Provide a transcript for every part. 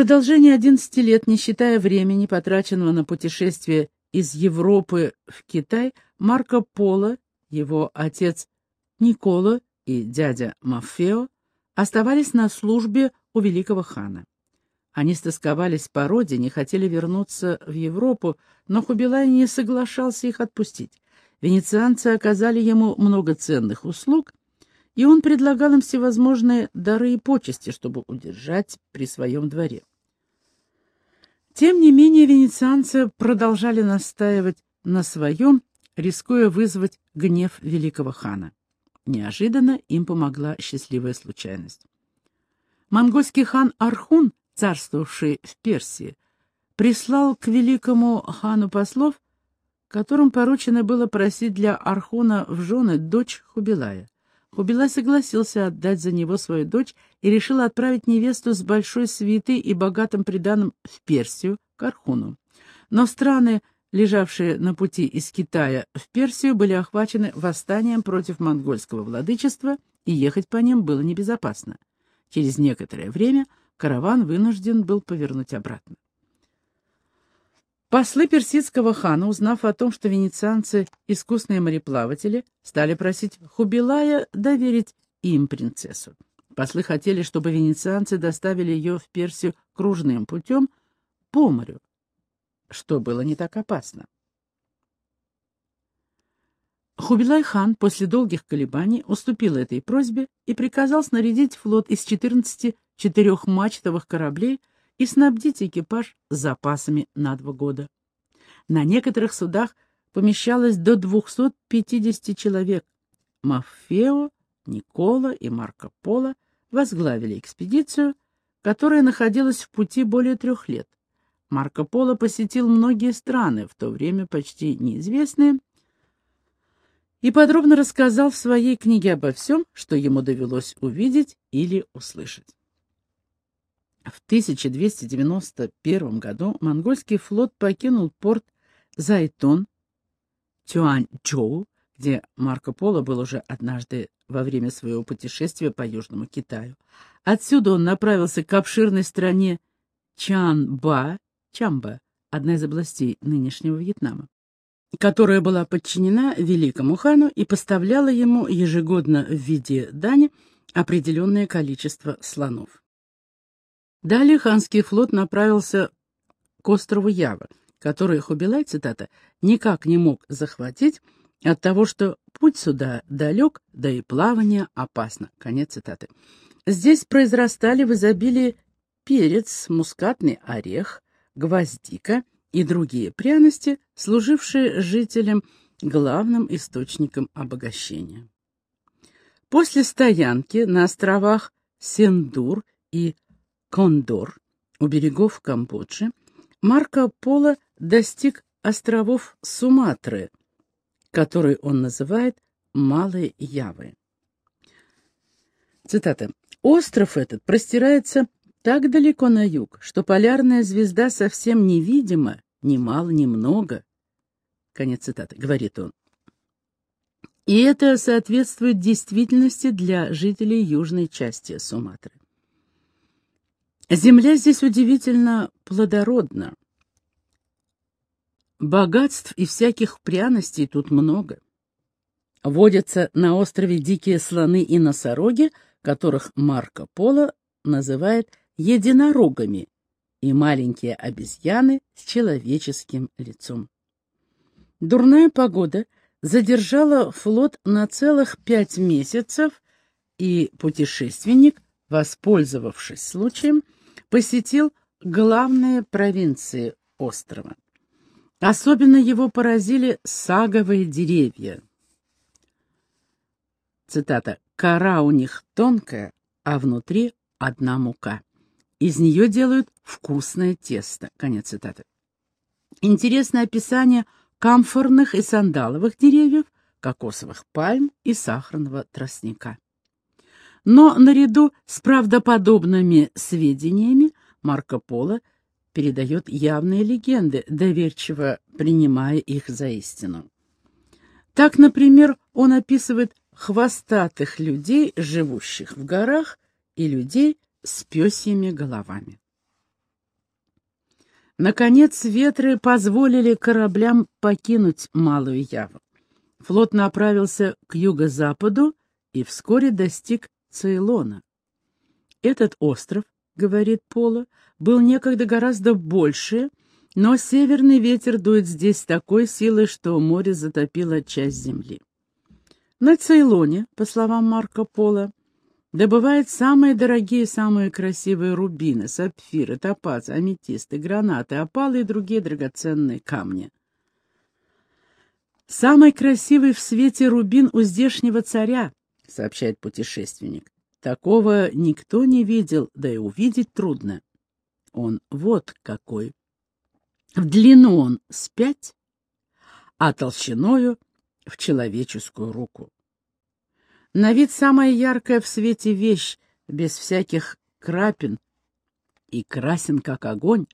продолжении 11 лет, не считая времени, потраченного на путешествие из Европы в Китай, Марко Поло, его отец Никола и дядя Мафео оставались на службе у великого хана. Они стосковались по родине, хотели вернуться в Европу, но Хубилай не соглашался их отпустить. Венецианцы оказали ему много ценных услуг, и он предлагал им всевозможные дары и почести, чтобы удержать при своем дворе. Тем не менее, венецианцы продолжали настаивать на своем, рискуя вызвать гнев великого хана. Неожиданно им помогла счастливая случайность. Монгольский хан Архун, царствовавший в Персии, прислал к великому хану послов, которым поручено было просить для Архуна в жены дочь Хубилая. Хубилай согласился отдать за него свою дочь и решил отправить невесту с большой свитой и богатым приданым в Персию, к Архуну. Но страны лежавшие на пути из Китая в Персию, были охвачены восстанием против монгольского владычества, и ехать по ним было небезопасно. Через некоторое время караван вынужден был повернуть обратно. Послы персидского хана, узнав о том, что венецианцы — искусные мореплаватели, стали просить Хубилая доверить им принцессу. Послы хотели, чтобы венецианцы доставили ее в Персию кружным путем по морю, что было не так опасно. Хубилай-хан после долгих колебаний уступил этой просьбе и приказал снарядить флот из 14 четырехмачтовых кораблей и снабдить экипаж запасами на два года. На некоторых судах помещалось до 250 человек. Маффео, Никола и Марко Поло возглавили экспедицию, которая находилась в пути более трех лет. Марко Поло посетил многие страны, в то время почти неизвестные, и подробно рассказал в своей книге обо всем, что ему довелось увидеть или услышать. В 1291 году монгольский флот покинул порт Зайтон, Тюаньчжоу, где Марко Поло был уже однажды во время своего путешествия по Южному Китаю. Отсюда он направился к обширной стране Чанба Чамба, одна из областей нынешнего Вьетнама, которая была подчинена великому хану и поставляла ему ежегодно в виде дани определенное количество слонов. Далее ханский флот направился к острову Ява, который Хубилай, цитата, никак не мог захватить от того, что путь сюда далек, да и плавание опасно. Конец цитаты. Здесь произрастали в изобилии перец, мускатный орех, гвоздика и другие пряности, служившие жителям главным источником обогащения. После стоянки на островах Сендур и Кондор у берегов Камбоджи Марко Поло достиг островов Суматры, которые он называет Малой Явой. Цитата. «Остров этот простирается так далеко на юг, что полярная звезда совсем невидима, ни мало, ни много. Конец цитаты, говорит он. И это соответствует действительности для жителей южной части Суматры. Земля здесь удивительно плодородна. Богатств и всяких пряностей тут много. Водятся на острове дикие слоны и носороги, которых Марко Поло называет единорогами и маленькие обезьяны с человеческим лицом. Дурная погода задержала флот на целых пять месяцев, и путешественник, воспользовавшись случаем, посетил главные провинции острова. Особенно его поразили саговые деревья. Цитата. «Кора у них тонкая, а внутри одна мука». Из нее делают вкусное тесто. Конец цитаты. Интересное описание камфорных и сандаловых деревьев, кокосовых пальм и сахарного тростника. Но наряду с правдоподобными сведениями Марко Поло передает явные легенды, доверчиво принимая их за истину. Так, например, он описывает хвостатых людей, живущих в горах, и людей, с пёсьими головами. Наконец ветры позволили кораблям покинуть Малую Яву. Флот направился к юго-западу и вскоре достиг Цейлона. Этот остров, говорит Пола, был некогда гораздо больше, но северный ветер дует здесь такой силой, что море затопило часть земли. На Цейлоне, по словам Марко Пола, добывают самые дорогие, самые красивые рубины, сапфиры, топазы, аметисты, гранаты, опалы и другие драгоценные камни. «Самый красивый в свете рубин у здешнего царя», — сообщает путешественник. «Такого никто не видел, да и увидеть трудно. Он вот какой. В длину он с пять, а толщиною в человеческую руку. На вид самая яркая в свете вещь, без всяких крапин, и красен как огонь,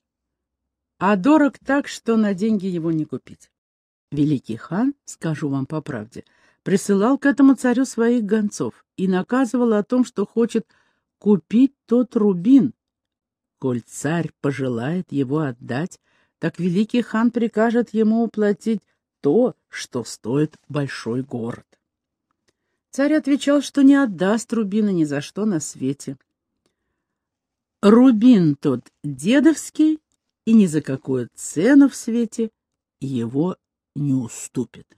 а дорог так, что на деньги его не купить. Великий хан, скажу вам по правде, присылал к этому царю своих гонцов и наказывал о том, что хочет купить тот рубин. Коль царь пожелает его отдать, так великий хан прикажет ему уплатить то, что стоит большой город. Царь отвечал, что не отдаст рубина ни за что на свете. Рубин тот дедовский, и ни за какую цену в свете его не уступит.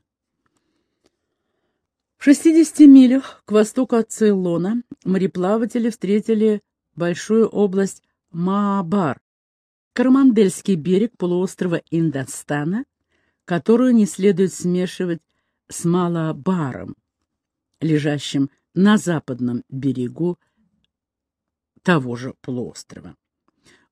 В 60 милях к востоку от Цейлона мореплаватели встретили большую область Маабар, Кармандельский берег полуострова Индостана, которую не следует смешивать с Малабаром, лежащим на западном берегу того же полуострова.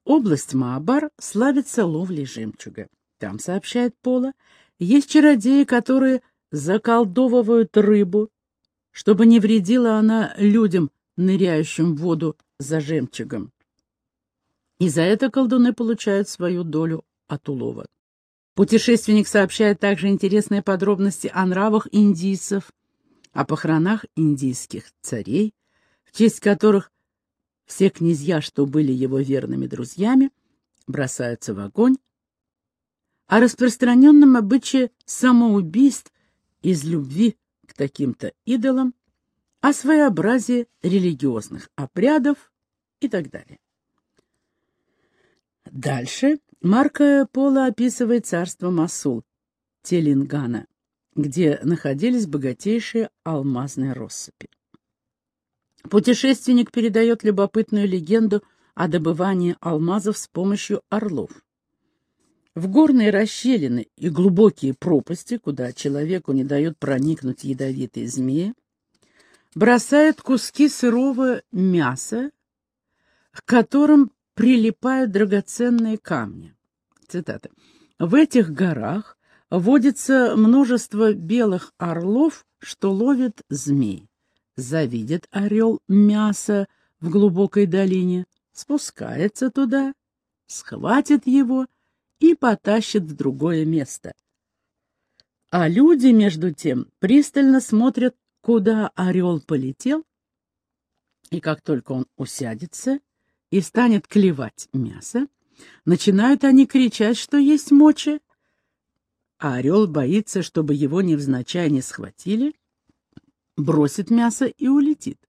Область Маабар славится ловлей жемчуга. Там, сообщает Пола, есть чародеи, которые заколдовывают рыбу, чтобы не вредила она людям, ныряющим в воду за жемчугом. И за это колдуны получают свою долю от улова. Путешественник сообщает также интересные подробности о нравах индийцев, о похоронах индийских царей, в честь которых все князья, что были его верными друзьями, бросаются в огонь, о распространенном обычае самоубийств из любви к таким-то идолам, о своеобразии религиозных обрядов и так далее. Дальше Марко Поло описывает царство Масул, Телингана, где находились богатейшие алмазные россыпи. Путешественник передает любопытную легенду о добывании алмазов с помощью орлов. В горные расщелины и глубокие пропасти, куда человеку не дают проникнуть ядовитые змеи, бросают куски сырого мяса, к которым прилипают драгоценные камни. Цитата. «В этих горах водится множество белых орлов, что ловят змей. Завидит орел мясо в глубокой долине, спускается туда, схватит его и потащит в другое место. А люди, между тем, пристально смотрят, куда орел полетел, и как только он усядется, и станет клевать мясо, начинают они кричать, что есть мочи, а орел боится, чтобы его невзначай не схватили, бросит мясо и улетит.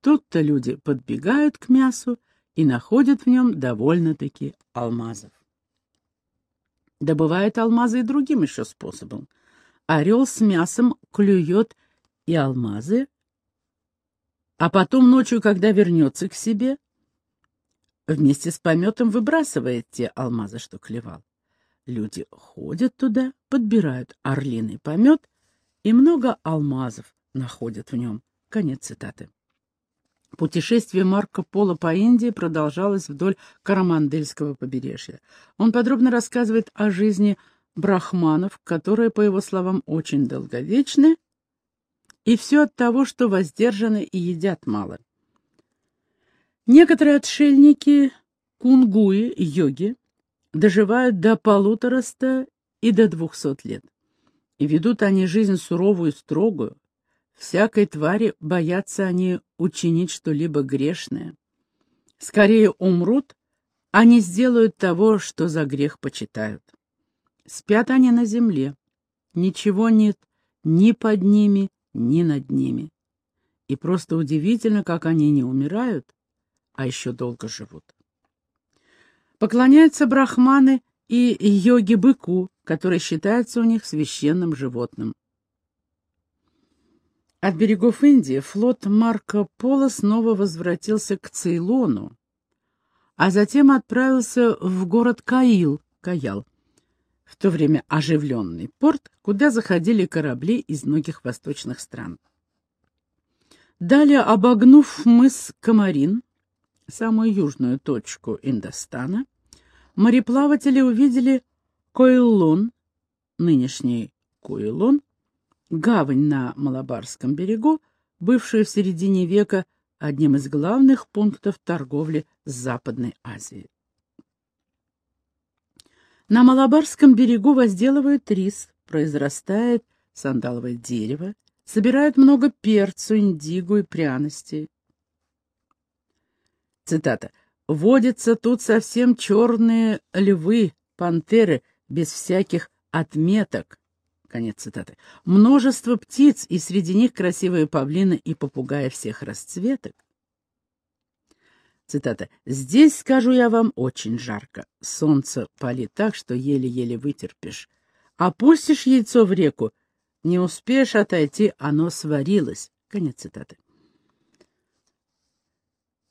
Тут-то люди подбегают к мясу и находят в нем довольно-таки алмазов. Добывают алмазы и другим еще способом. Орел с мясом клюет и алмазы, а потом ночью, когда вернется к себе, вместе с пометом выбрасывает те алмазы, что клевал. Люди ходят туда, подбирают орлиный помет, и много алмазов находят в нем. Конец цитаты. Путешествие Марко Поло по Индии продолжалось вдоль Карамандельского побережья. Он подробно рассказывает о жизни брахманов, которые, по его словам, очень долговечны, и все от того, что воздержаны и едят мало. Некоторые отшельники, кунгуи, йоги, доживают до полутораста и до двухсот лет. И ведут они жизнь суровую и строгую. Всякой твари боятся они учинить что-либо грешное. Скорее умрут, они сделают того, что за грех почитают. Спят они на земле, ничего нет ни под ними, ни над ними. И просто удивительно, как они не умирают, а еще долго живут. Поклоняются брахманы и йоги-быку, который считается у них священным животным. От берегов Индии флот Марко Поло снова возвратился к Цейлону, а затем отправился в город Каил, Каял, в то время оживленный порт, куда заходили корабли из многих восточных стран. Далее, обогнув мыс Камарин, самую южную точку Индостана, мореплаватели увидели Койлон, нынешний Койлон, гавань на Малабарском берегу, бывшую в середине века одним из главных пунктов торговли с Западной Азией. На Малабарском берегу возделывают рис, произрастает сандаловое дерево, собирают много перцу, индиго и пряностей. Цитата. «Водятся тут совсем черные львы, пантеры, без всяких отметок». Конец цитаты. «Множество птиц, и среди них красивые павлины и попугаи всех расцветок». Цитата. «Здесь, скажу я вам, очень жарко. Солнце палит так, что еле-еле вытерпишь. Опустишь яйцо в реку, не успеешь отойти, оно сварилось». Конец цитаты.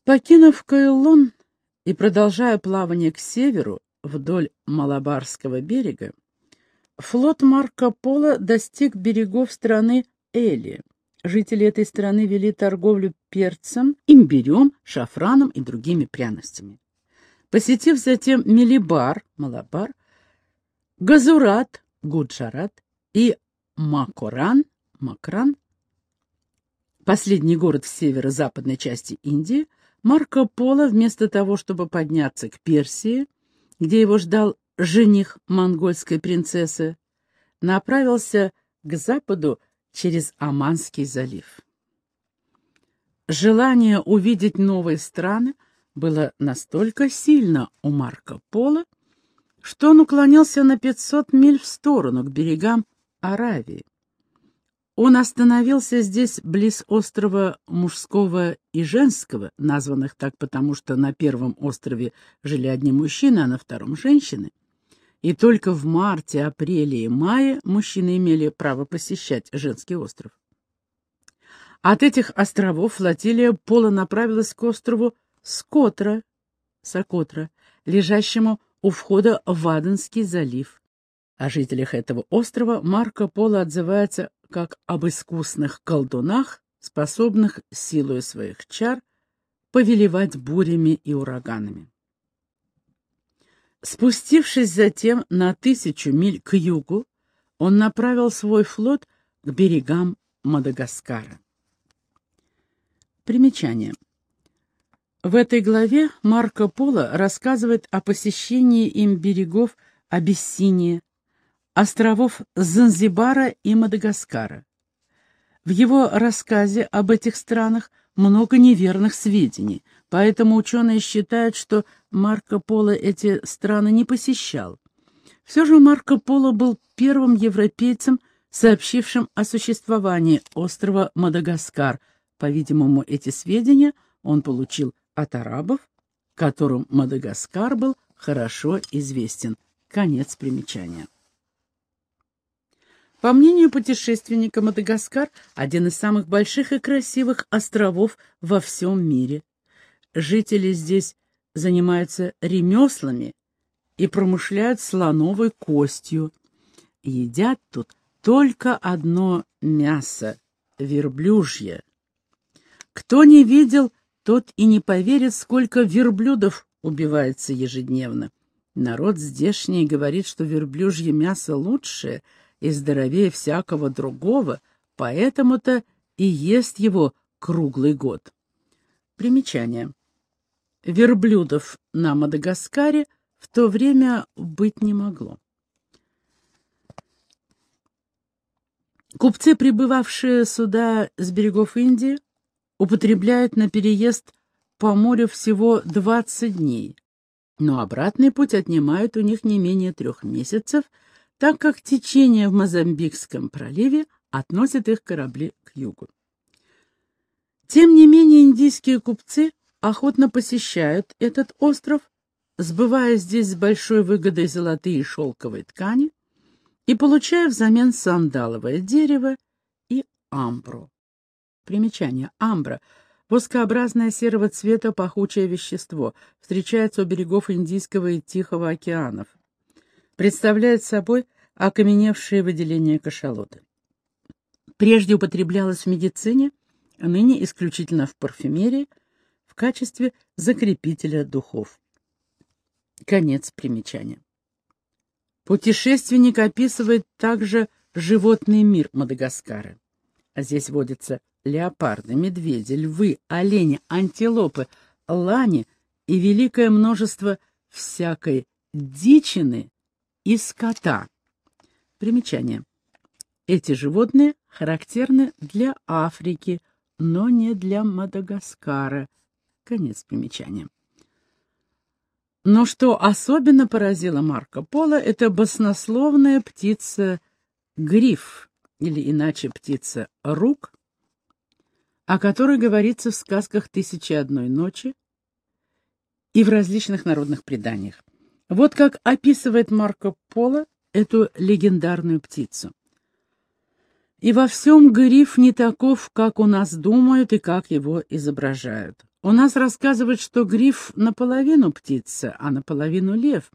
Покинув Каэлон и продолжая плавание к северу вдоль Малабарского берега, флот Марко Поло достиг берегов страны Эли. Жители этой страны вели торговлю перцем, имбирем, шафраном и другими пряностями. Посетив затем Мелибар, Малабар, Газурат, Гуджарат и Макоран, Макран, последний город в северо-западной части Индии, Марко Поло, вместо того, чтобы подняться к Персии, где его ждал жених монгольской принцессы, направился к западу через Аманский залив. Желание увидеть новые страны было настолько сильно у Марко Поло, что он уклонился на 500 миль в сторону, к берегам Аравии. Он остановился здесь близ острова Мужского и Женского, названных так потому, что на первом острове жили одни мужчины, а на втором — женщины. И только в марте, апреле и мае мужчины имели право посещать женский остров. От этих островов флотилия Пола направилась к острову Скотра, Сокотра, лежащему у входа в Аденский залив. О жителях этого острова Марко Поло отзывается как об искусных колдунах, способных силой своих чар повелевать бурями и ураганами. Спустившись затем на тысячу миль к югу, он направил свой флот к берегам Мадагаскара. Примечание. В этой главе Марко Поло рассказывает о посещении им берегов Абиссинии, островов Занзибара и Мадагаскара. В его рассказе об этих странах много неверных сведений, поэтому ученые считают, что Марко Поло эти страны не посещал. Все же Марко Поло был первым европейцем, сообщившим о существовании острова Мадагаскар. По-видимому, эти сведения он получил от арабов, которым Мадагаскар был хорошо известен. Конец примечания. По мнению путешественника, Мадагаскар – один из самых больших и красивых островов во всем мире. Жители здесь занимаются ремеслами и промышляют слоновой костью. Едят тут только одно мясо – верблюжье. Кто не видел, тот и не поверит, сколько верблюдов убивается ежедневно. Народ здешний говорит, что верблюжье мясо лучшее – и здоровее всякого другого, поэтому-то и ест его круглый год. Примечание. Верблюдов на Мадагаскаре в то время быть не могло. Купцы, прибывавшие сюда с берегов Индии, употребляют на переезд по морю всего 20 дней. но обратный путь отнимает у них не менее трех месяцев, так как течение в Мозамбикском проливе относит их корабли к югу. Тем не менее индийские купцы охотно посещают этот остров, сбывая здесь с большой выгодой золотые и шелковые ткани и получая взамен сандаловое дерево и амбру. Примечание. Амбра — Воскообразное серого цвета пахучее вещество встречается у берегов Индийского и Тихого океанов. Представляет собой окаменевшие выделения кашалота. Прежде употреблялось в медицине, а ныне исключительно в парфюмерии, в качестве закрепителя духов. Конец примечания. Путешественник описывает также животный мир Мадагаскара. А здесь водятся леопарды, медведи, львы, олени, антилопы, лани и великое множество всякой дичины и скота. Примечание. Эти животные характерны для Африки, но не для Мадагаскара. Конец примечания. Но что особенно поразило Марко Поло, это баснословная птица гриф, или иначе птица рук, о которой говорится в сказках «Тысячи одной ночи» и в различных народных преданиях. Вот как описывает Марко Поло эту легендарную птицу. И во всем гриф не таков, как у нас думают и как его изображают. У нас рассказывают, что гриф наполовину птица, а наполовину лев.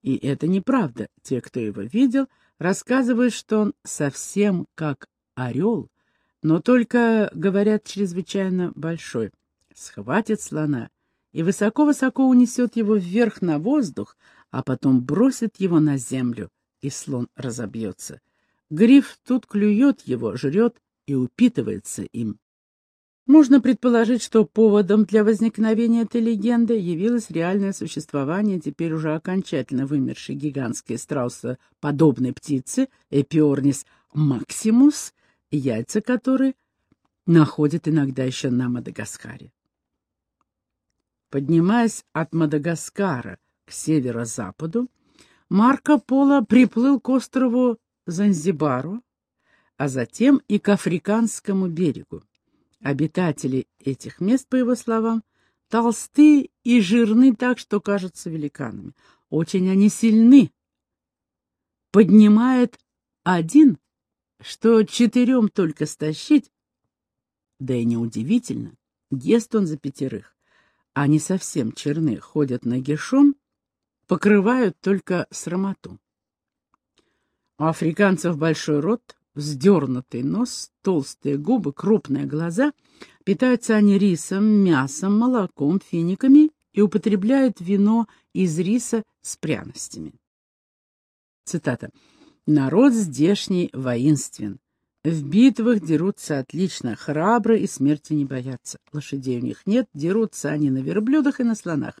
И это неправда. Те, кто его видел, рассказывают, что он совсем как орел, но только, говорят, чрезвычайно большой. Схватит слона и высоко-высоко унесет его вверх на воздух, а потом бросит его на землю, и слон разобьется. Гриф тут клюет его, жрет и упитывается им. Можно предположить, что поводом для возникновения этой легенды явилось реальное существование теперь уже окончательно вымершей гигантской страусоподобной птицы Эпиорнис максимус, яйца которой находят иногда еще на Мадагаскаре. Поднимаясь от Мадагаскара к северо-западу, Марко Поло приплыл к острову Занзибару, а затем и к Африканскому берегу. Обитатели этих мест, по его словам, толсты и жирны так, что кажутся великанами. Очень они сильны. Поднимает один что четырем только стащить, да и неудивительно, ест он за пятерых. Они совсем черны, ходят на нагишом, покрывают только срамоту. У африканцев большой рот, вздернутый нос, толстые губы, крупные глаза. Питаются они рисом, мясом, молоком, финиками и употребляют вино из риса с пряностями. Цитата. Народ здешний воинствен. В битвах дерутся отлично, храбры и смерти не боятся. Лошадей у них нет, дерутся они на верблюдах и на слонах.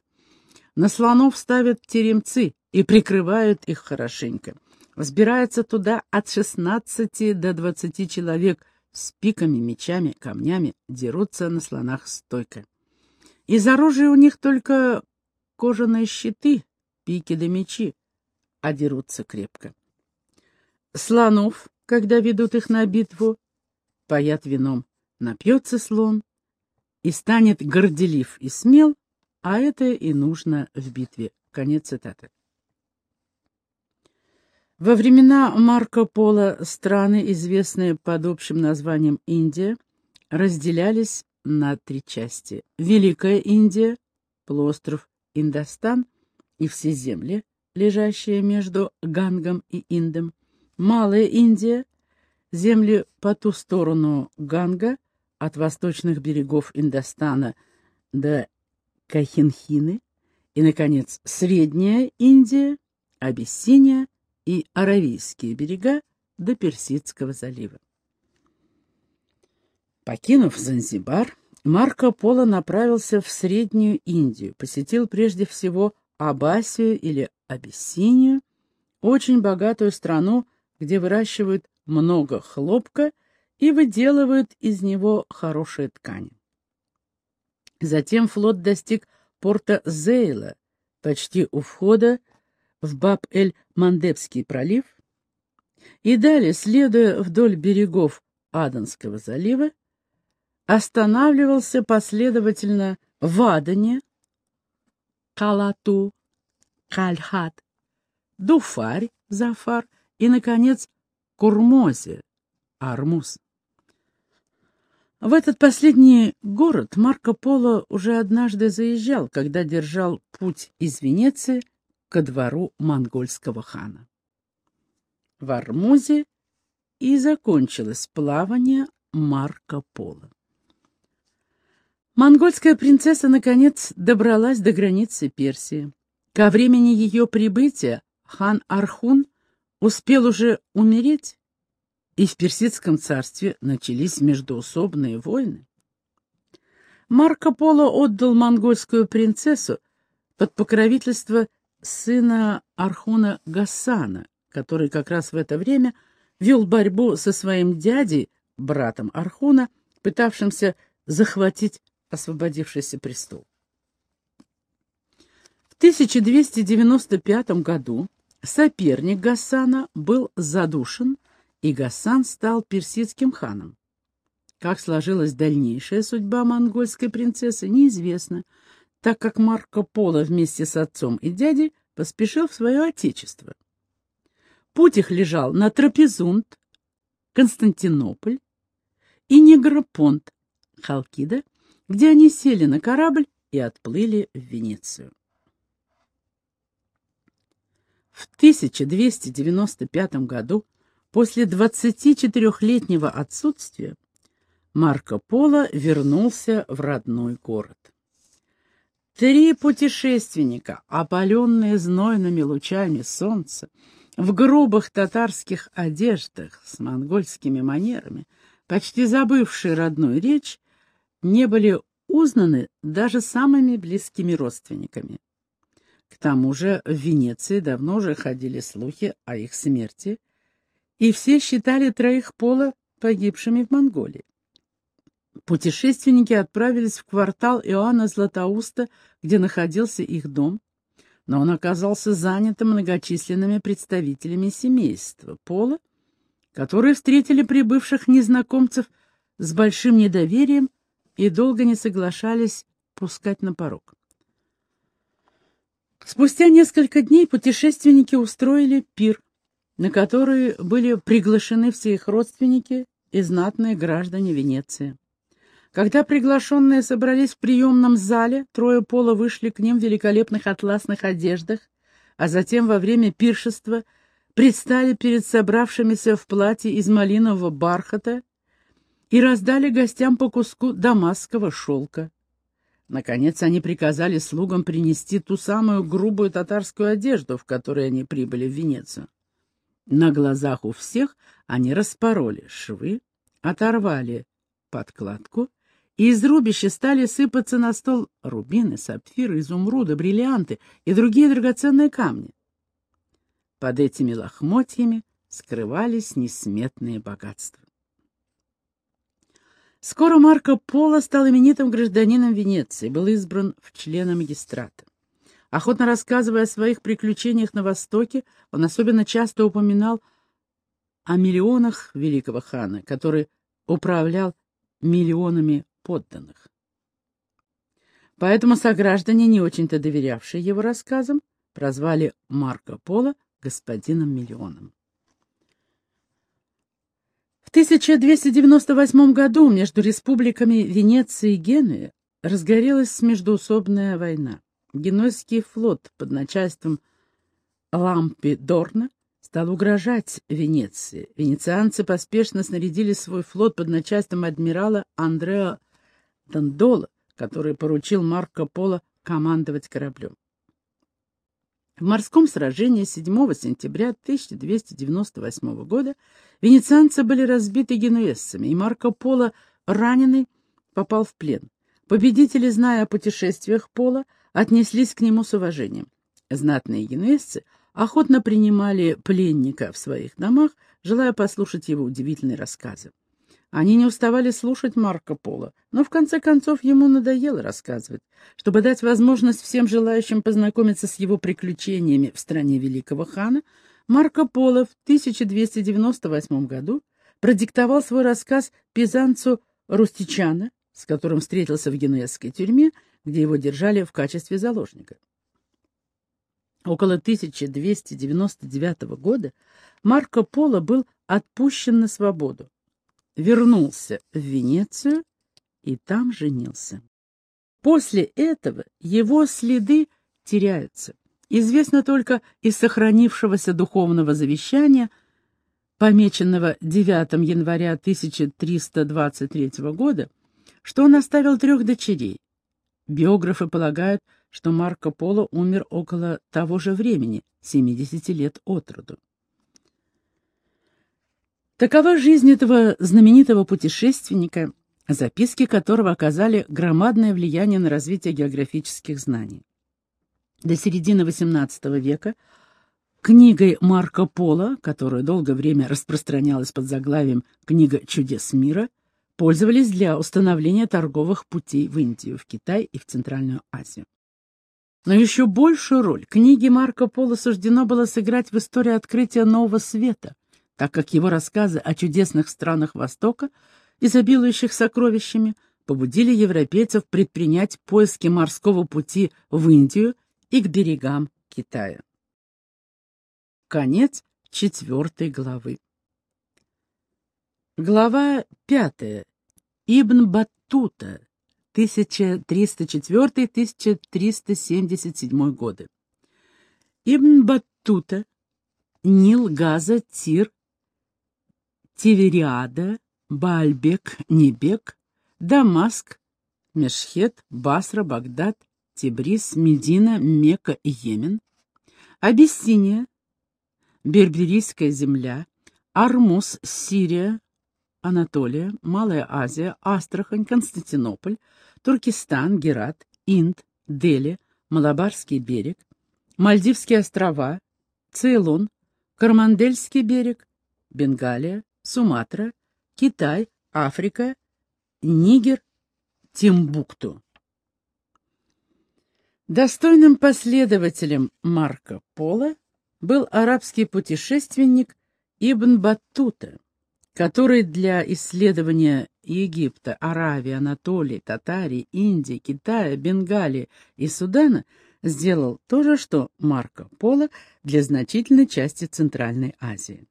На слонов ставят теремцы и прикрывают их хорошенько. Взбирается туда от шестнадцати до двадцати человек с пиками, мечами, камнями, дерутся на слонах стойко. Из оружия у них только кожаные щиты, пики да мечи, а дерутся крепко. Слонов, когда ведут их на битву, поят вином. Напьется слон и станет горделив и смел, а это и нужно в битве. Конец цитаты. Во времена Марко Поло страны, известные под общим названием Индия, разделялись на три части. Великая Индия, полуостров Индостан и все земли, лежащие между Гангом и Индом, Малая Индия, земли по ту сторону Ганга, от восточных берегов Индостана до Кахинхины, и, наконец, Средняя Индия, Абиссиния и Аравийские берега до Персидского залива. Покинув Занзибар, Марко Поло направился в Среднюю Индию, посетил прежде всего Абасию или Абиссинию, очень богатую страну где выращивают много хлопка и выделывают из него хорошие ткани. Затем флот достиг порта Зейла, почти у входа в Баб-эль-Мандебский пролив, и далее, следуя вдоль берегов Аденского залива, останавливался последовательно в Адане, Калату, Кальхат, Дуфарь, Зафар и, наконец, Курмозе, Армуз. В этот последний город Марко Поло уже однажды заезжал, когда держал путь из Венеции ко двору монгольского хана. В Армузе и закончилось плавание Марко Поло. Монгольская принцесса, наконец, добралась до границы Персии. Ко времени ее прибытия хан Архун успел уже умереть, и в Персидском царстве начались междоусобные войны. Марко Поло отдал монгольскую принцессу под покровительство сына Архуна Гасана, который как раз в это время вел борьбу со своим дядей, братом Архуна, пытавшимся захватить освободившийся престол. В 1295 году соперник Гасана был задушен и Гасан стал персидским ханом. Как сложилась дальнейшая судьба монгольской принцессы, неизвестно, так как Марко Поло вместе с отцом и дядей поспешил в свое отечество. Путь их лежал на Трапезунд, Константинополь и Негропонт, Халкида, где они сели на корабль и отплыли в Венецию. В 1295 году После 24-летнего отсутствия Марко Поло вернулся в родной город. Три путешественника, опаленные знойными лучами солнца, в грубых татарских одеждах с монгольскими манерами, почти забывшие родную речь, не были узнаны даже самыми близкими родственниками. К тому же в Венеции давно уже ходили слухи о их смерти, и все считали троих пола погибшими в Монголии. Путешественники отправились в квартал Иоанна Златоуста, где находился их дом, но он оказался занятым многочисленными представителями семейства Пола, которые встретили прибывших незнакомцев с большим недоверием и долго не соглашались пускать на порог. Спустя несколько дней путешественники устроили пир, на которые были приглашены все их родственники и знатные граждане Венеции. Когда приглашенные собрались в приемном зале, трое пола вышли к ним в великолепных атласных одеждах, а затем во время пиршества предстали перед собравшимися в платье из малинового бархата и раздали гостям по куску дамасского шелка. Наконец они приказали слугам принести ту самую грубую татарскую одежду, в которой они прибыли в Венецию. На глазах у всех они распороли швы, оторвали подкладку, и из рубища стали сыпаться на стол рубины, сапфиры, изумруды, бриллианты и другие драгоценные камни. Под этими лохмотьями скрывались несметные богатства. Скоро Марко Поло стал именитым гражданином Венеции, был избран в члены магистрата. Охотно рассказывая о своих приключениях на Востоке, он особенно часто упоминал о миллионах великого хана, который управлял миллионами подданных. Поэтому сограждане, не очень-то доверявшие его рассказам, прозвали Марко Поло господином миллионом. В 1298 году между республиками Венеции и Генуи разгорелась междуусобная война. Генуэзский флот под начальством Лампи Дорна стал угрожать Венеции. Венецианцы поспешно снарядили свой флот под начальством адмирала Андреа Дондола, который поручил Марко Поло командовать кораблем. В морском сражении 7 сентября 1298 года венецианцы были разбиты генуэзцами, и Марко Поло, раненый, попал в плен. Победители, зная о путешествиях Пола, отнеслись к нему с уважением. Знатные генуэзцы охотно принимали пленника в своих домах, желая послушать его удивительные рассказы. Они не уставали слушать Марко Поло, но в конце концов ему надоело рассказывать. Чтобы дать возможность всем желающим познакомиться с его приключениями в стране великого хана, Марко Поло в 1298 году продиктовал свой рассказ пизанцу Рустичана, с которым встретился в генуэзской тюрьме, где его держали в качестве заложника. Около 1299 года Марко Поло был отпущен на свободу вернулся в Венецию и там женился. После этого его следы теряются. Известно только из сохранившегося духовного завещания, помеченного 9 января 1323 года, что он оставил трех дочерей. Биографы полагают, что Марко Поло умер около того же времени, 70 лет от роду. Такова жизнь этого знаменитого путешественника, записки которого оказали громадное влияние на развитие географических знаний. До середины XVIII века книгой Марко Поло, которая долгое время распространялась под заглавием «Книга чудес мира», пользовались для установления торговых путей в Индию, в Китай и в Центральную Азию. Но еще большую роль книге Марко Поло суждено было сыграть в истории открытия Нового Света, так как его рассказы о чудесных странах Востока, изобилующих сокровищами, побудили европейцев предпринять поиски морского пути в Индию и к берегам Китая. Конец четвертой главы. Глава пятая. Ибн Баттута, 1304-1377 годы. Ибн Баттута, Нил, Газа, Тир, Тивериада, Бальбек, Небек, Дамаск, Мешхет, Басра, Багдад, Тибрис, Медина, Мекка и Йемен, Абиссиния, Берберийская земля, Армуз, Сирия, Анатолия, Малая Азия, Астрахань, Константинополь, Туркестан, Герат, Инд, Дели, Малабарский берег, Мальдивские острова, Цейлон, Кармандельский берег, Бенгалия, Суматра, Китай, Африка, Нигер, Тимбукту. Достойным последователем Марко Поло был арабский путешественник Ибн Баттута, который для исследования Египта, Аравии, Анатолии, Татарии, Индии, Китая, Бенгалии и Судана сделал то же, что Марко Поло для значительной части Центральной Азии.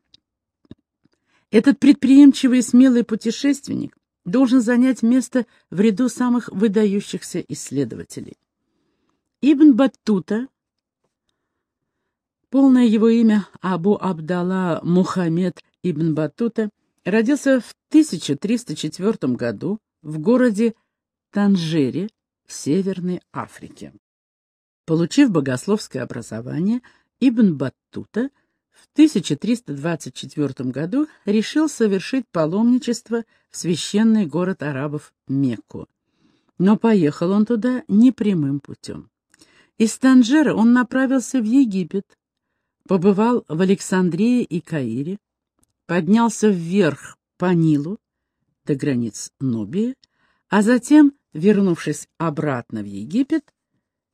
Этот предприимчивый и смелый путешественник должен занять место в ряду самых выдающихся исследователей. Ибн Баттута, полное его имя Абу Абдалла Мухаммед Ибн Баттута, родился в 1304 году в городе Танжере в Северной Африке. Получив богословское образование, Ибн Баттута – в 1324 году решил совершить паломничество в священный город арабов Мекку. Но поехал он туда непрямым путем. Из Танжера он направился в Египет, побывал в Александрии и Каире, поднялся вверх по Нилу до границ Нубии, а затем, вернувшись обратно в Египет,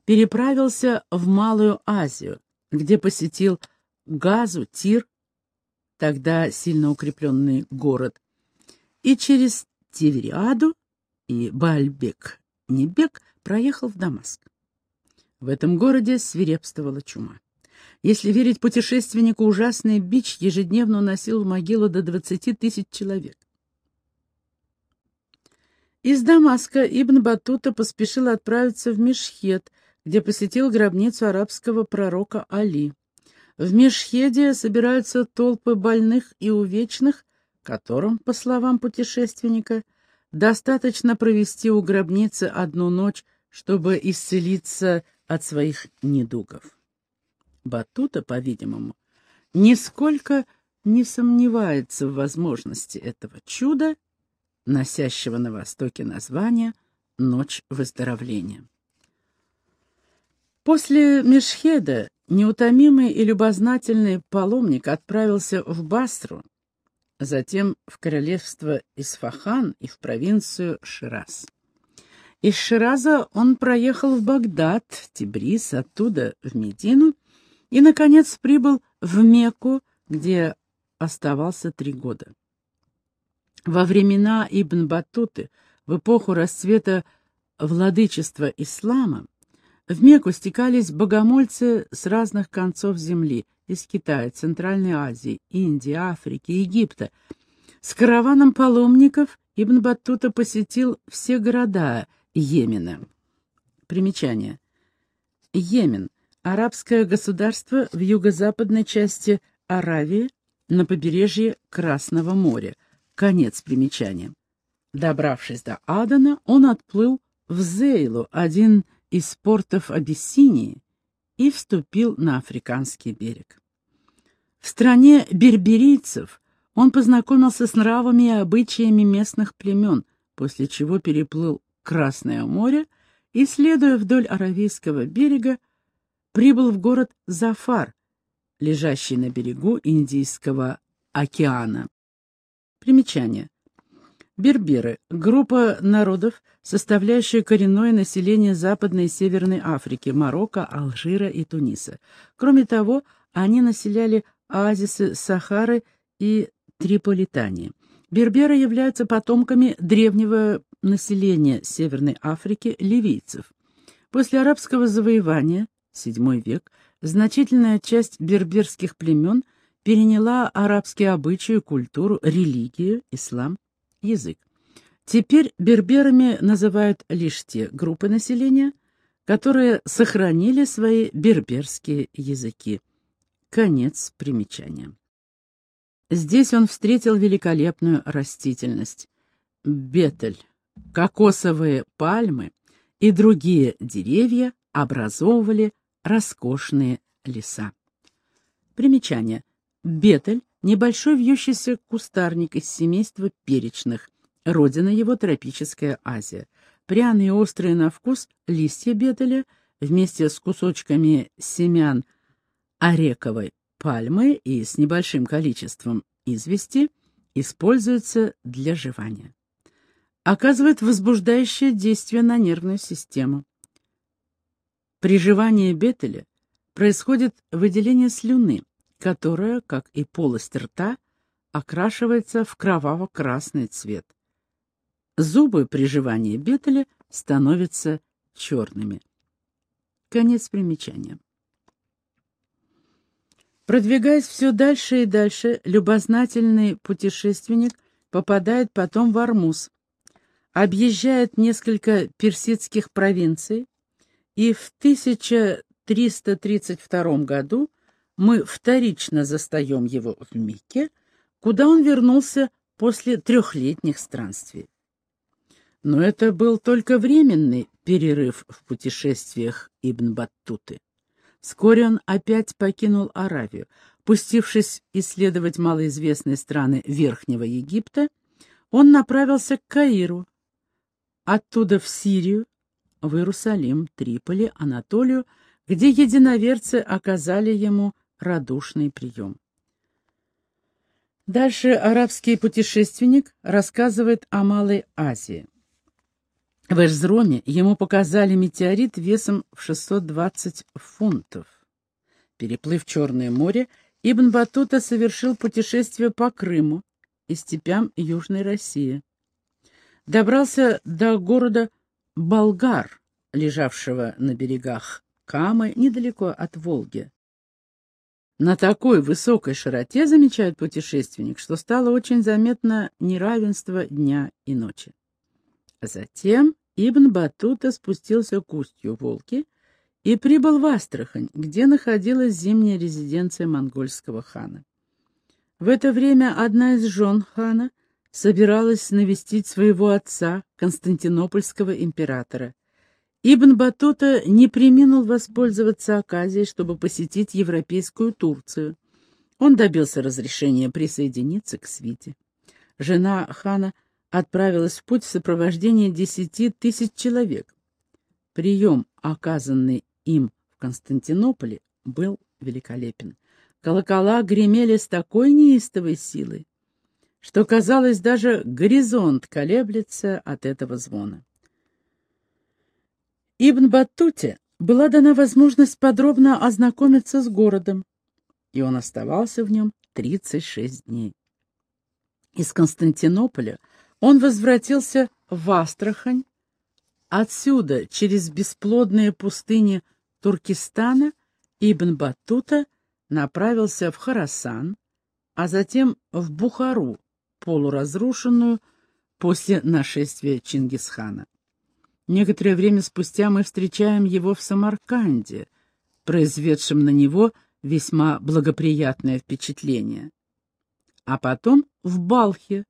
переправился в Малую Азию, где посетил Газу, Тир, тогда сильно укрепленный город, и через Тивериаду и Бальбек-Небек проехал в Дамаск. В этом городе свирепствовала чума. Если верить путешественнику, ужасный бич ежедневно уносил в могилу до 20 тысяч человек. Из Дамаска Ибн Батута поспешил отправиться в Мешхет, где посетил гробницу арабского пророка Али. В Мешхеде собираются толпы больных и увечных, которым, по словам путешественника, достаточно провести у гробницы одну ночь, чтобы исцелиться от своих недугов. Батута, по-видимому, нисколько не сомневается в возможности этого чуда, носящего на Востоке название «Ночь выздоровления». После Мешхеда неутомимый и любознательный паломник отправился в Басру, затем в королевство Исфахан и в провинцию Шираз. Из Шираза он проехал в Багдад, Тибрис, оттуда в Медину и, наконец, прибыл в Мекку, где оставался три года. Во времена Ибн Батуты, в эпоху расцвета владычества ислама, в Мекку стекались богомольцы с разных концов земли, из Китая, Центральной Азии, Индии, Африки, Египта. С караваном паломников Ибн Баттута посетил все города Йемена. Примечание. Йемен – арабское государство в юго-западной части Аравии на побережье Красного моря. Конец примечания. Добравшись до Адана, он отплыл в Зейлу, один из портов Абиссинии, и вступил на африканский берег. В стране берберийцев он познакомился с нравами и обычаями местных племен, после чего переплыл Красное море и, следуя вдоль Аравийского берега, прибыл в город Зафар, лежащий на берегу Индийского океана. Примечание. Берберы – группа народов, составляющая коренное население Западной и Северной Африки, Марокко, Алжира и Туниса. Кроме того, они населяли оазисы Сахары и Триполитании. Берберы являются потомками древнего населения Северной Африки – ливийцев. После арабского завоевания, VII век, значительная часть берберских племен переняла арабские обычаи, культуру, религию, ислам, язык. Теперь берберами называют лишь те группы населения, которые сохранили свои берберские языки. Конец примечания. Здесь он встретил великолепную растительность. Бетель, кокосовые пальмы и другие деревья образовывали роскошные леса. Примечание. Бетель Небольшой вьющийся кустарник из семейства перечных. Родина его тропическая Азия. Пряные острые на вкус листья бетеля вместе с кусочками семян орековой пальмы и с небольшим количеством извести используются для жевания. Оказывает возбуждающее действие на нервную систему. При жевании бетеля происходит выделение слюны, которая, как и полость рта, окрашивается в кроваво-красный цвет. Зубы при жевании бетеля становятся черными. Конец примечания. Продвигаясь все дальше и дальше, любознательный путешественник попадает потом в Армуз, объезжает несколько персидских провинций и в 1332 году мы вторично застаем его в Микке, куда он вернулся после трехлетних странствий. Но это был только временный перерыв в путешествиях Ибн Баттуты. Вскоре он опять покинул Аравию. Пустившись исследовать малоизвестные страны Верхнего Египта, он направился к Каиру, оттуда в Сирию, в Иерусалим, Триполи, Анатолию, где единоверцы оказали ему радушный прием. Дальше арабский путешественник рассказывает о Малой Азии. В Эшзроме ему показали метеорит весом в 620 фунтов. Переплыв Черное море, Ибн Батута совершил путешествие по Крыму и степям Южной России. Добрался до города Болгар, лежавшего на берегах Камы, недалеко от Волги. На такой высокой широте, замечает путешественник, что стало очень заметно неравенство дня и ночи. Затем Ибн Батута спустился к устью Волки и прибыл в Астрахань, где находилась зимняя резиденция монгольского хана. В это время одна из жен хана собиралась навестить своего отца, константинопольского императора, Ибн Батута не приминул воспользоваться оказией, чтобы посетить европейскую Турцию. Он добился разрешения присоединиться к свите. Жена хана отправилась в путь в сопровождении десяти тысяч человек. Прием, оказанный им в Константинополе, был великолепен. Колокола гремели с такой неистовой силой, что, казалось, даже горизонт колеблется от этого звона. Ибн Баттуте была дана возможность подробно ознакомиться с городом, и он оставался в нем 36 дней. Из Константинополя он возвратился в Астрахань, отсюда, через бесплодные пустыни Туркестана, Ибн Баттута направился в Харасан, а затем в Бухару, полуразрушенную после нашествия Чингисхана. Некоторое время спустя мы встречаем его в Самарканде, произведшем на него весьма благоприятное впечатление. А потом в Балхе,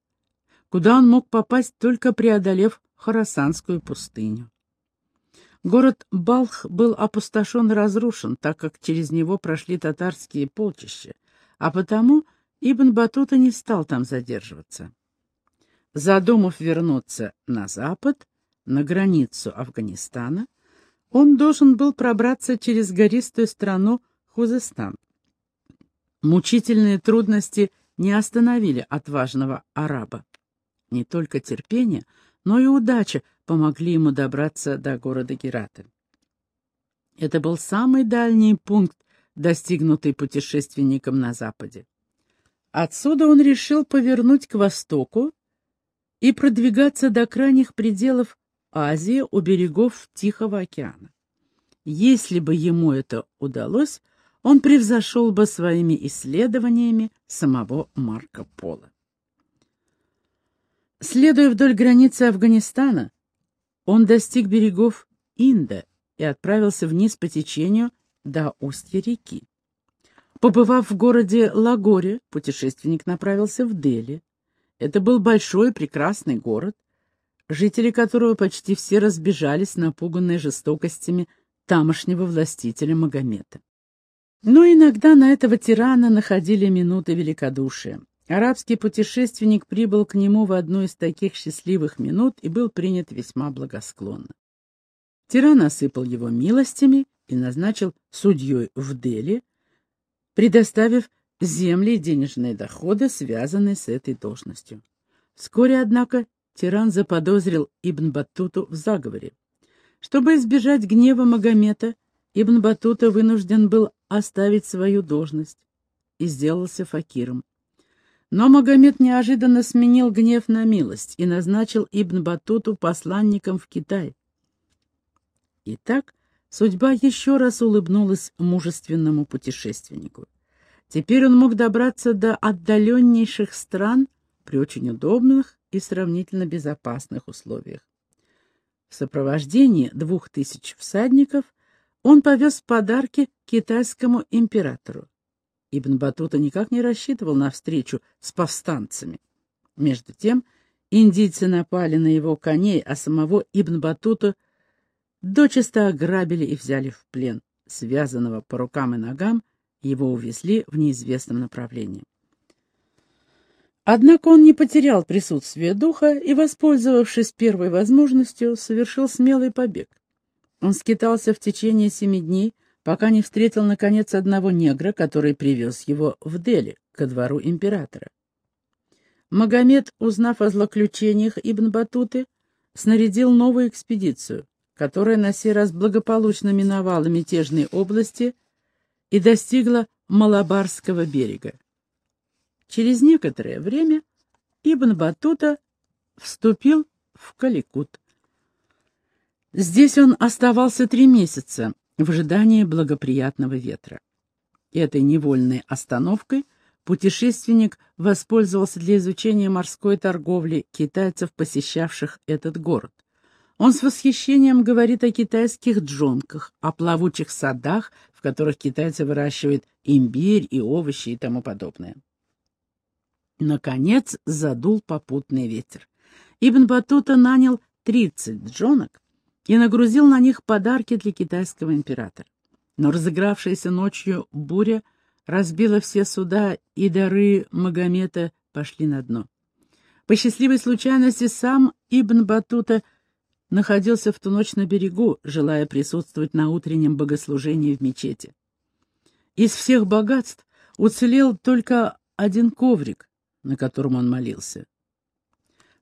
куда он мог попасть, только преодолев Хорасанскую пустыню. Город Балх был опустошен и разрушен, так как через него прошли татарские полчища, а потому Ибн Батута не стал там задерживаться. Задумав вернуться на запад, на границу Афганистана, он должен был пробраться через гористую страну Хузестан. Мучительные трудности не остановили отважного араба. Не только терпение, но и удача помогли ему добраться до города Гераты. Это был самый дальний пункт, достигнутый путешественником на западе. Отсюда он решил повернуть к востоку и продвигаться до крайних пределов Азии у берегов Тихого океана. Если бы ему это удалось, он превзошел бы своими исследованиями самого Марко Поло. Следуя вдоль границы Афганистана, он достиг берегов Инда и отправился вниз по течению до устья реки. Побывав в городе Лагоре, путешественник направился в Дели. Это был большой прекрасный город, жители которого почти все разбежались, напуганные жестокостями тамошнего властителя Магомета. Но иногда на этого тирана находили минуты великодушия. Арабский путешественник прибыл к нему в одну из таких счастливых минут и был принят весьма благосклонно. Тиран осыпал его милостями и назначил судьей в Дели, предоставив земли и денежные доходы, связанные с этой должностью. Вскоре, однако, тиран заподозрил Ибн Баттуту в заговоре. Чтобы избежать гнева Магомета, Ибн Батута вынужден был оставить свою должность и сделался факиром. Но Магомед неожиданно сменил гнев на милость и назначил Ибн Батуту посланником в Китай. Итак, судьба еще раз улыбнулась мужественному путешественнику. Теперь он мог добраться до отдаленнейших стран при очень удобных и сравнительно безопасных условиях. В сопровождении двух тысяч всадников он повез подарки китайскому императору. Ибн Батута никак не рассчитывал на встречу с повстанцами. Между тем, индийцы напали на его коней, а самого Ибн Батута дочисто ограбили и взяли в плен. Связанного по рукам и ногам, его увезли в неизвестном направлении. Однако он не потерял присутствие духа и, воспользовавшись первой возможностью, совершил смелый побег. Он скитался в течение семи дней, пока не встретил, наконец, одного негра, который привез его в Дели, ко двору императора. Магомед, узнав о злоключениях Ибн Батуты, снарядил новую экспедицию, которая на сей раз благополучно миновала мятежные области и достигла Малабарского берега. Через некоторое время Ибн Батута вступил в Каликут. Здесь он оставался три месяца в ожидании благоприятного ветра. Этой невольной остановкой путешественник воспользовался для изучения морской торговли китайцев, посещавших этот город. Он с восхищением говорит о китайских джонках, о плавучих садах, в которых китайцы выращивают имбирь и овощи и тому подобное. Наконец задул попутный ветер. Ибн Батута нанял 30 джонок и нагрузил на них подарки для китайского императора. Но разыгравшаяся ночью буря разбила все суда, и дары Магомета пошли на дно. По счастливой случайности сам Ибн Батута находился в ту ночь на берегу, желая присутствовать на утреннем богослужении в мечети. Из всех богатств уцелел только один коврик, на котором он молился.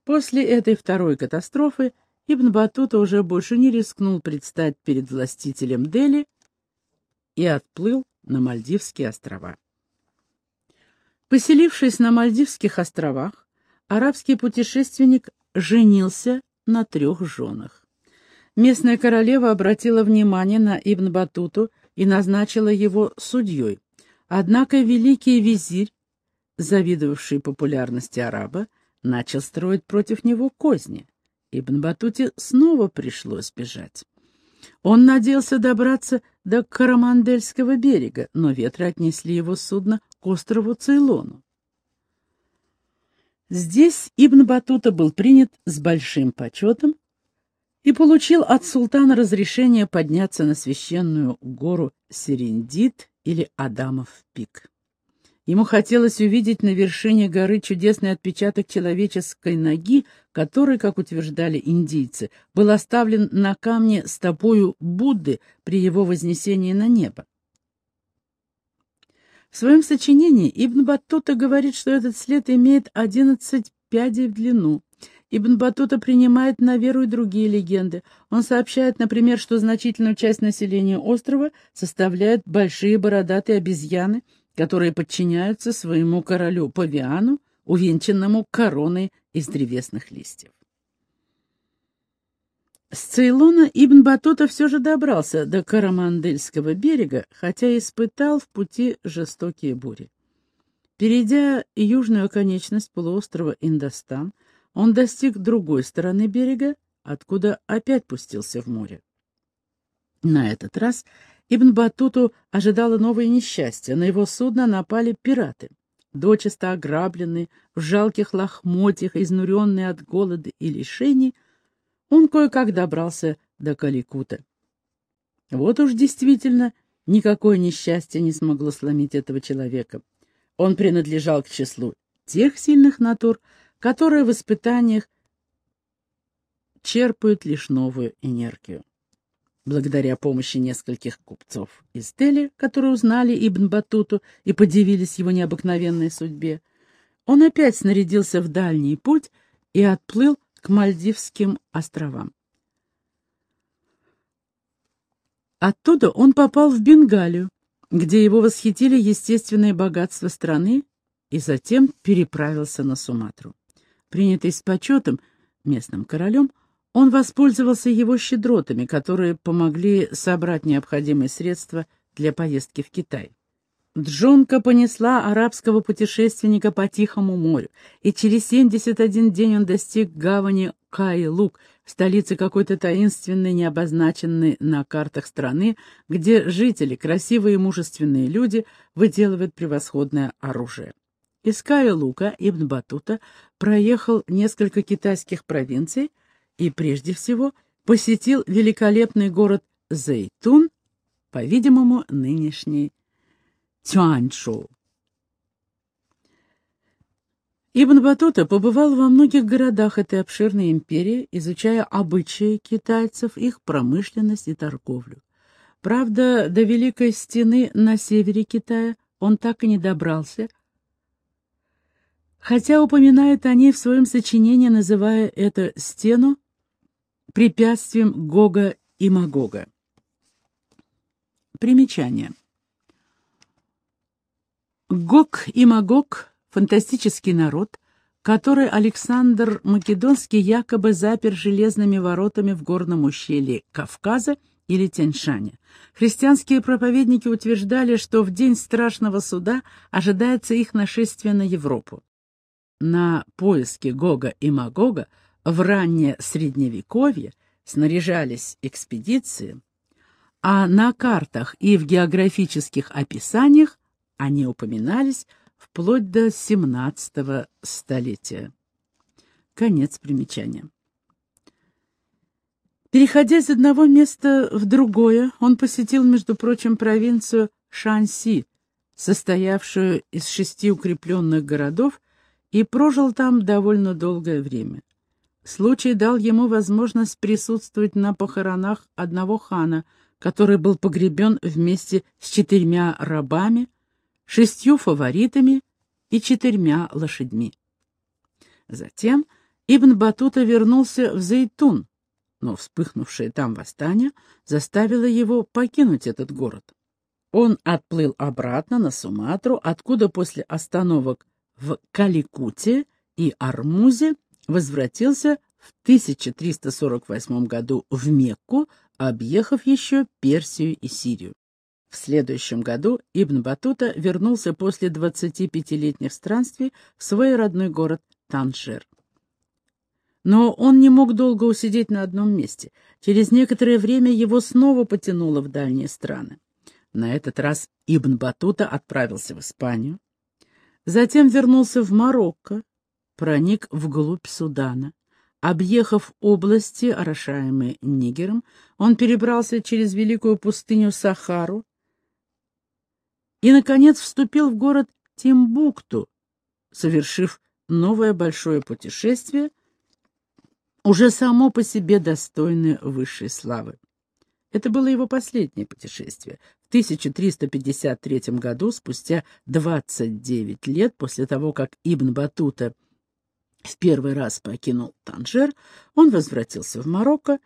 После этой второй катастрофы Ибн Батута уже больше не рискнул предстать перед властителем Дели и отплыл на Мальдивские острова. Поселившись на Мальдивских островах, арабский путешественник женился на трех женах. Местная королева обратила внимание на Ибн Батуту и назначила его судьей. Однако великий визирь, завидовавший популярности араба, начал строить против него козни. Ибн Батуте снова пришлось бежать. Он надеялся добраться до Карамандельского берега, но ветры отнесли его судно к острову Цейлону. Здесь Ибн Батута был принят с большим почетом и получил от султана разрешение подняться на священную гору Серендит или Адамов пик. Ему хотелось увидеть на вершине горы чудесный отпечаток человеческой ноги, который, как утверждали индийцы, был оставлен на камне стопою Будды при его вознесении на небо. В своем сочинении Ибн Баттута говорит, что этот след имеет одиннадцать пядей в длину. Ибн Батута принимает на веру и другие легенды. Он сообщает, например, что значительную часть населения острова составляют большие бородатые обезьяны, которые подчиняются своему королю Павиану, увенчанному короной из древесных листьев. С Цейлона Ибн Батута все же добрался до Карамандельского берега, хотя испытал в пути жестокие бури. Перейдя южную оконечность полуострова Индостан, он достиг другой стороны берега, откуда опять пустился в море. На этот раз Ибн Батуту ожидало новое несчастье. На его судно напали пираты. Дочисто ограбленный, в жалких лохмотьях, изнуренный от голода и лишений, он кое-как добрался до Каликута. Вот уж действительно никакое несчастье не смогло сломить этого человека. Он принадлежал к числу тех сильных натур, которые в испытаниях черпают лишь новую энергию. Благодаря помощи нескольких купцов из Дели, которые узнали Ибн Батуту и подивились его необыкновенной судьбе, он опять снарядился в дальний путь и отплыл к Мальдивским островам. Оттуда он попал в Бенгалию, где его восхитили естественные богатства страны, и затем переправился на Суматру. Принятый с почетом местным королем, он воспользовался его щедротами, которые помогли собрать необходимые средства для поездки в Китай. Джонка понесла арабского путешественника по Тихому морю, и через 71 день он достиг гавани Кай-Лук, столицы какой-то таинственной, необозначенной на картах страны, где жители, красивые и мужественные люди, выделывают превосходное оружие. Из Кая-Лука Ибн Батута проехал несколько китайских провинций и, прежде всего, посетил великолепный город Зейтун, по-видимому, нынешний Цюаньчжоу. Ибн Батута побывал во многих городах этой обширной империи, изучая обычаи китайцев, их промышленность и торговлю. Правда, до Великой Стены на севере Китая он так и не добрался – хотя упоминает о ней в своем сочинении, называя эту стену препятствием Гога и Магога. Примечание. Гог и Магог — фантастический народ, который Александр Македонский якобы запер железными воротами в горном ущелье Кавказа или Тяньшаня. Христианские проповедники утверждали, что в день страшного суда ожидается их нашествие на Европу на поиски Гога и Магога в раннее Средневековье снаряжались экспедиции, а на картах и в географических описаниях они упоминались вплоть до XVII столетия. Конец примечания. Переходя из одного места в другое, он посетил, между прочим, провинцию Шанси, состоявшую из шести укрепленных городов и прожил там довольно долгое время. Случай дал ему возможность присутствовать на похоронах одного хана, который был погребен вместе с четырьмя рабами, шестью фаворитами и четырьмя лошадьми. Затем Ибн Батута вернулся в Зейтун, но вспыхнувшее там восстание заставило его покинуть этот город. Он отплыл обратно на Суматру, откуда после остановок в Каликуте и Армузе возвратился в 1348 году в Мекку, объехав еще Персию и Сирию. В следующем году Ибн Батута вернулся после 25-летних странствий в свой родной город Танжер. Но он не мог долго усидеть на одном месте. Через некоторое время его снова потянуло в дальние страны. На этот раз Ибн Батута отправился в Испанию, затем вернулся в Марокко, проник вглубь Судана. Объехав области, орошаемые Нигером, он перебрался через великую пустыню Сахару и, наконец, вступил в город Тимбукту, совершив новое большое путешествие, уже само по себе достойное высшей славы. Это было его последнее путешествие. В 1353 году, спустя 29 лет после того, как Ибн Батута в первый раз покинул Танжер, он возвратился в Марокко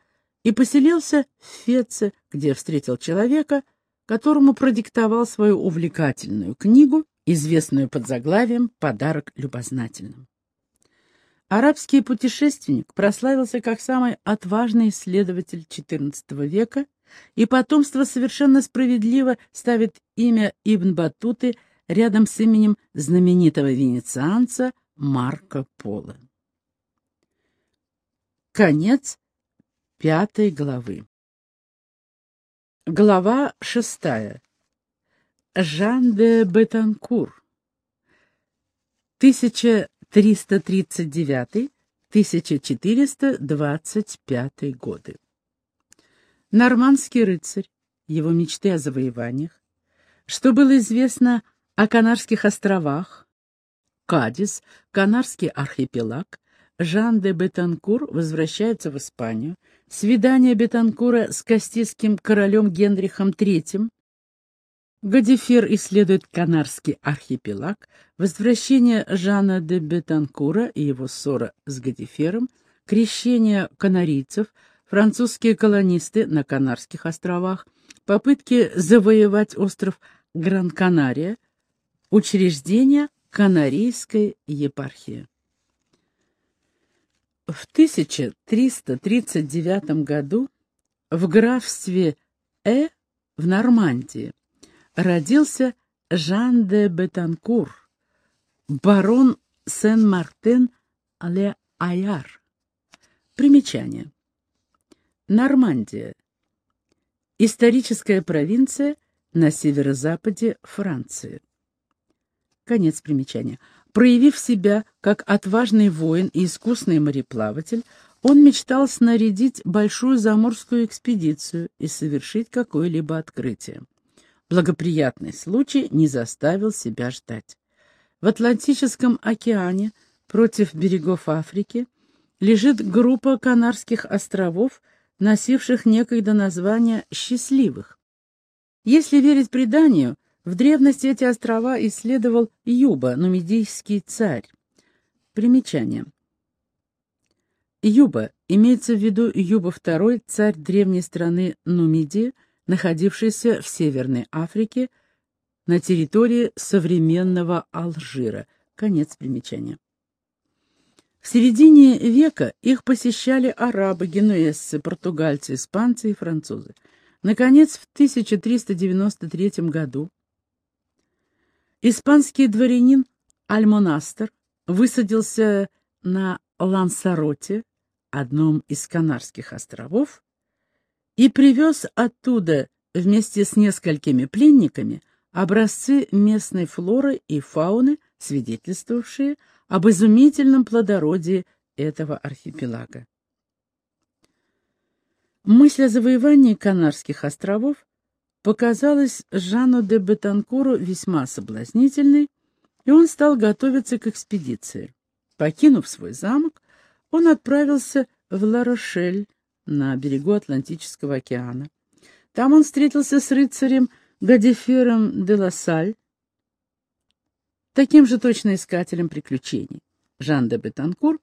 и поселился в Феце, где встретил человека, которому продиктовал свою увлекательную книгу, известную под заглавием «Подарок любознательным». Арабский путешественник прославился как самый отважный исследователь XIV века, и потомство совершенно справедливо ставит имя Ибн Батуты рядом с именем знаменитого венецианца Марко Поло. Конец пятой главы. Глава шестая. Жан де Бетанкур. 1339-1425 годы. Нормандский рыцарь, его мечты о завоеваниях, что было известно о Канарских островах, Кадис, Канарский архипелаг, Жан де Бетанкур возвращается в Испанию, свидание Бетанкура с кастильским королем Генрихом III, Гадифер исследует Канарский архипелаг, возвращение Жана де Бетанкура и его ссора с Гадифером, крещение канарийцев, французские колонисты на Канарских островах, попытки завоевать остров Гран-Канария, учреждение Канарийской епархии. В 1339 году в графстве Э в Нормандии родился Жан де Бетанкур, барон Сен-Мартен-ле-Гайяр. Примечание. Нормандия. Историческая провинция на северо-западе Франции. Конец примечания. Проявив себя как отважный воин и искусный мореплаватель, он мечтал снарядить большую заморскую экспедицию и совершить какое-либо открытие. Благоприятный случай не заставил себя ждать. В Атлантическом океане против берегов Африки лежит группа Канарских островов, носивших некогда название «счастливых». Если верить преданию, в древности эти острова исследовал Юба, нумидийский царь. Примечание. Юба имеется в виду Юба II, царь древней страны Нумидии, находившийся в Северной Африке на территории современного Алжира. Конец примечания. В середине века их посещали арабы, генуэзцы, португальцы, испанцы и французы. Наконец, в 1393 году Испанский дворянин Альмонастер высадился на Лансароте, одном из Канарских островов, и привез оттуда вместе с несколькими пленниками образцы местной флоры и фауны, свидетельствовавшие об изумительном плодородии этого архипелага. Мысль о завоевании Канарских островов показалась Жану де Бетанкуру весьма соблазнительной, и он стал готовиться к экспедиции. Покинув свой замок, он отправился в Ла-Рошель на берегу Атлантического океана. Там он встретился с рыцарем Гадифером де Лассаль, таким же точно искателем приключений. Жан де Бетанкур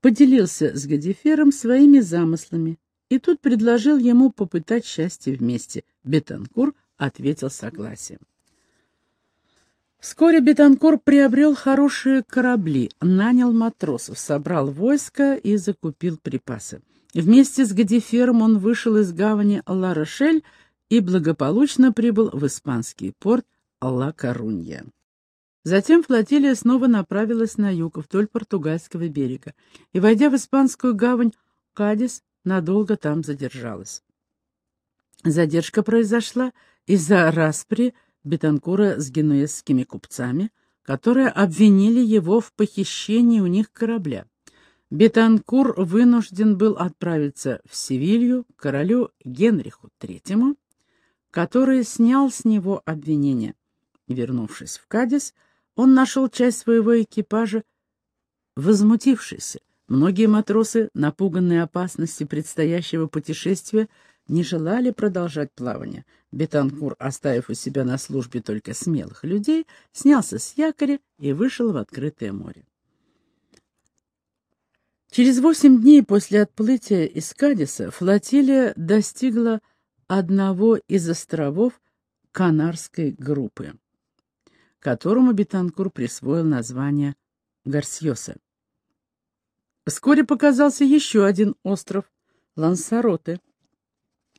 поделился с Гадифером своими замыслами, и тут предложил ему попытать счастье вместе. Бетанкур ответил согласием. Вскоре Бетанкур приобрел хорошие корабли, нанял матросов, собрал войско и закупил припасы. Вместе с Гадифером он вышел из гавани Ла-Рошель и благополучно прибыл в испанский порт Ла-Корунья. Затем флотилия снова направилась на юг, вдоль португальского берега, и, войдя в испанскую гавань Кадис, надолго там задержалась. Задержка произошла из-за распри Бетанкура с генуэзскими купцами, которые обвинили его в похищении у них корабля. Бетанкур вынужден был отправиться в Севилью к королю Генриху III, который снял с него обвинение. Вернувшись в Кадис, он нашел часть своего экипажа возмутившейся. Многие матросы, напуганные опасностью предстоящего путешествия, не желали продолжать плавание. Бетанкур, оставив у себя на службе только смелых людей, снялся с якоря и вышел в открытое море. Через восемь дней после отплытия из Кадиса флотилия достигла одного из островов Канарской группы которому Бетанкур присвоил название Гарсьоса. Вскоре показался еще один остров — Лансароте,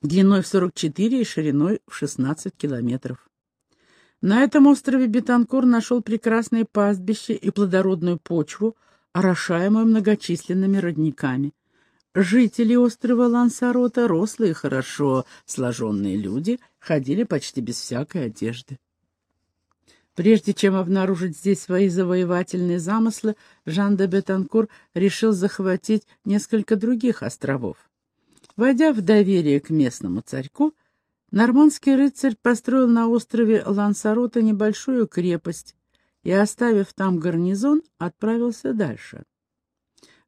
длиной в 44 и шириной в 16 километров. На этом острове Бетанкур нашел прекрасное пастбище и плодородную почву, орошаемую многочисленными родниками. Жители острова Лансарота, рослые, хорошо сложенные люди, ходили почти без всякой одежды. Прежде чем обнаружить здесь свои завоевательные замыслы, Жан де Бетанкур решил захватить несколько других островов. Войдя в доверие к местному царьку, нормандский рыцарь построил на острове Лансарота небольшую крепость и, оставив там гарнизон, отправился дальше.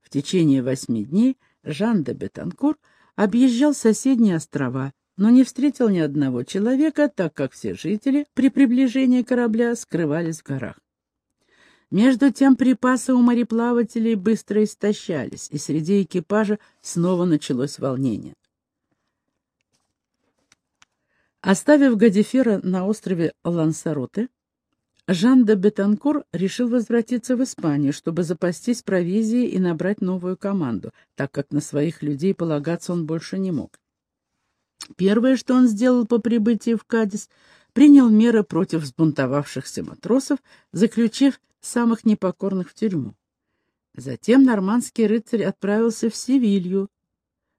В течение восьми дней Жан де Бетанкур объезжал соседние острова, но не встретил ни одного человека, так как все жители при приближении корабля скрывались в горах. Между тем припасы у мореплавателей быстро истощались, и среди экипажа снова началось волнение. Оставив Гадифера на острове Лансароте, Жан де Бетанкур решил возвратиться в Испанию, чтобы запастись провизией и набрать новую команду, так как на своих людей полагаться он больше не мог. Первое, что он сделал по прибытии в Кадис, принял меры против взбунтовавшихся матросов, заключив самых непокорных в тюрьму. Затем нормандский рыцарь отправился в Севилью,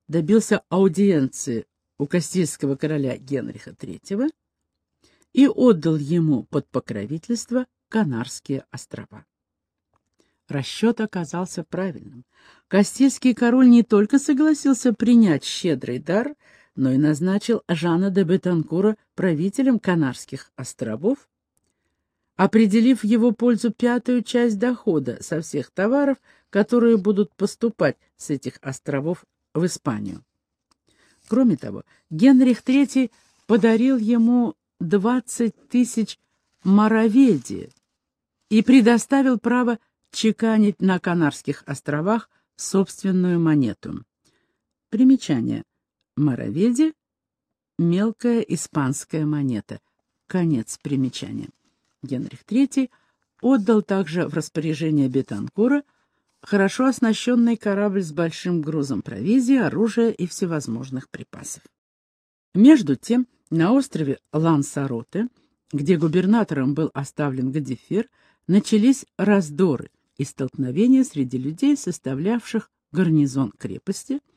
добился аудиенции у Кастильского короля Генриха III и отдал ему под покровительство Канарские острова. Расчет оказался правильным. Кастильский король не только согласился принять щедрый дар, но и назначил Жана де Бетанкура правителем Канарских островов, определив в его пользу пятую часть дохода со всех товаров, которые будут поступать с этих островов в Испанию. Кроме того, Генрих III подарил ему 20 тысяч мароведи и предоставил право чеканить на Канарских островах собственную монету. Примечание. Мороведи — мелкая испанская монета. Конец примечания. Генрих III отдал также в распоряжение Бетанкура хорошо оснащенный корабль с большим грузом провизии, оружия и всевозможных припасов. Между тем, на острове Лансароте, где губернатором был оставлен Гадифер, начались раздоры и столкновения среди людей, составлявших гарнизон крепости —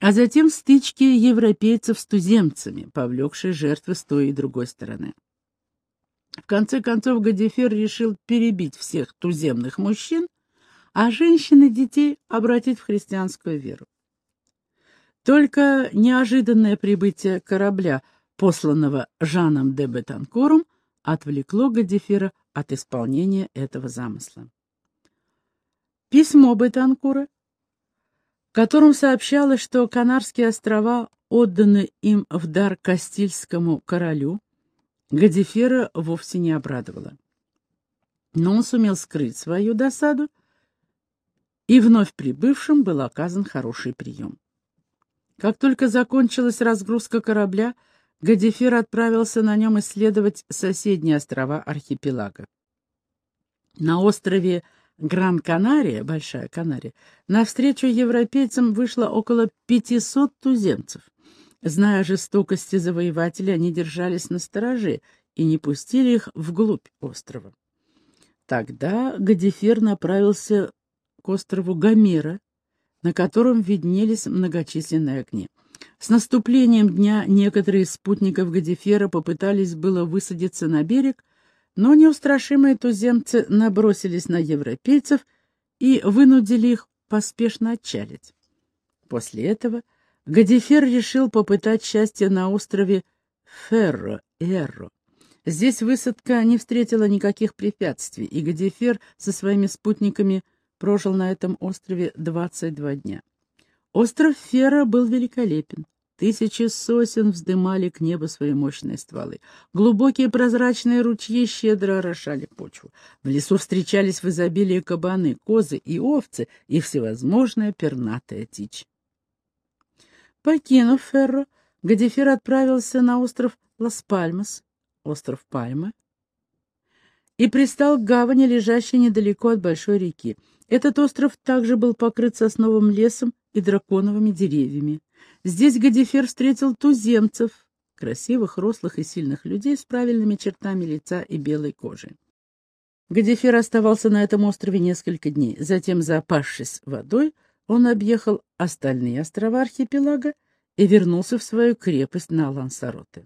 а затем стычки европейцев с туземцами, повлекшие жертвы с той и другой стороны. В конце концов Гадифер решил перебить всех туземных мужчин, а женщин и детей обратить в христианскую веру. Только неожиданное прибытие корабля, посланного Жаном де Бетанкором, отвлекло Гадифера от исполнения этого замысла. Письмо Бетанкура котором сообщалось, что Канарские острова отданы им в дар Кастильскому королю, Гадифера вовсе не обрадовала. Но он сумел скрыть свою досаду, и вновь прибывшим был оказан хороший прием. Как только закончилась разгрузка корабля, Гадифер отправился на нем исследовать соседние острова архипелага. На острове Гран-Канария, Большая Канария, навстречу европейцам вышло около 500 туземцев. Зная жестокости завоевателей, они держались на стороже и не пустили их вглубь острова. Тогда Гадифер направился к острову Гомера, на котором виднелись многочисленные огни. С наступлением дня некоторые из спутников Гадифера попытались было высадиться на берег, но неустрашимые туземцы набросились на европейцев и вынудили их поспешно отчалить. После этого Гадифер решил попытать счастье на острове Ферро-Эрро. Здесь высадка не встретила никаких препятствий, и Гадифер со своими спутниками прожил на этом острове 22 дня. Остров Ферро был великолепен. Тысячи сосен вздымали к небу свои мощные стволы. Глубокие прозрачные ручьи щедро орошали почву. В лесу встречались в изобилии кабаны, козы и овцы и всевозможная пернатая дичь. Покинув Ферро, Гадифер отправился на остров Лас-Пальмас, остров Пальмы, и пристал к гавани, лежащей недалеко от большой реки. Этот остров также был покрыт сосновым лесом и драконовыми деревьями. Здесь Гадифер встретил туземцев, красивых, рослых и сильных людей с правильными чертами лица и белой кожей. Гадифер оставался на этом острове несколько дней. Затем, запавшись водой, он объехал остальные острова архипелага и вернулся в свою крепость на Лансароте.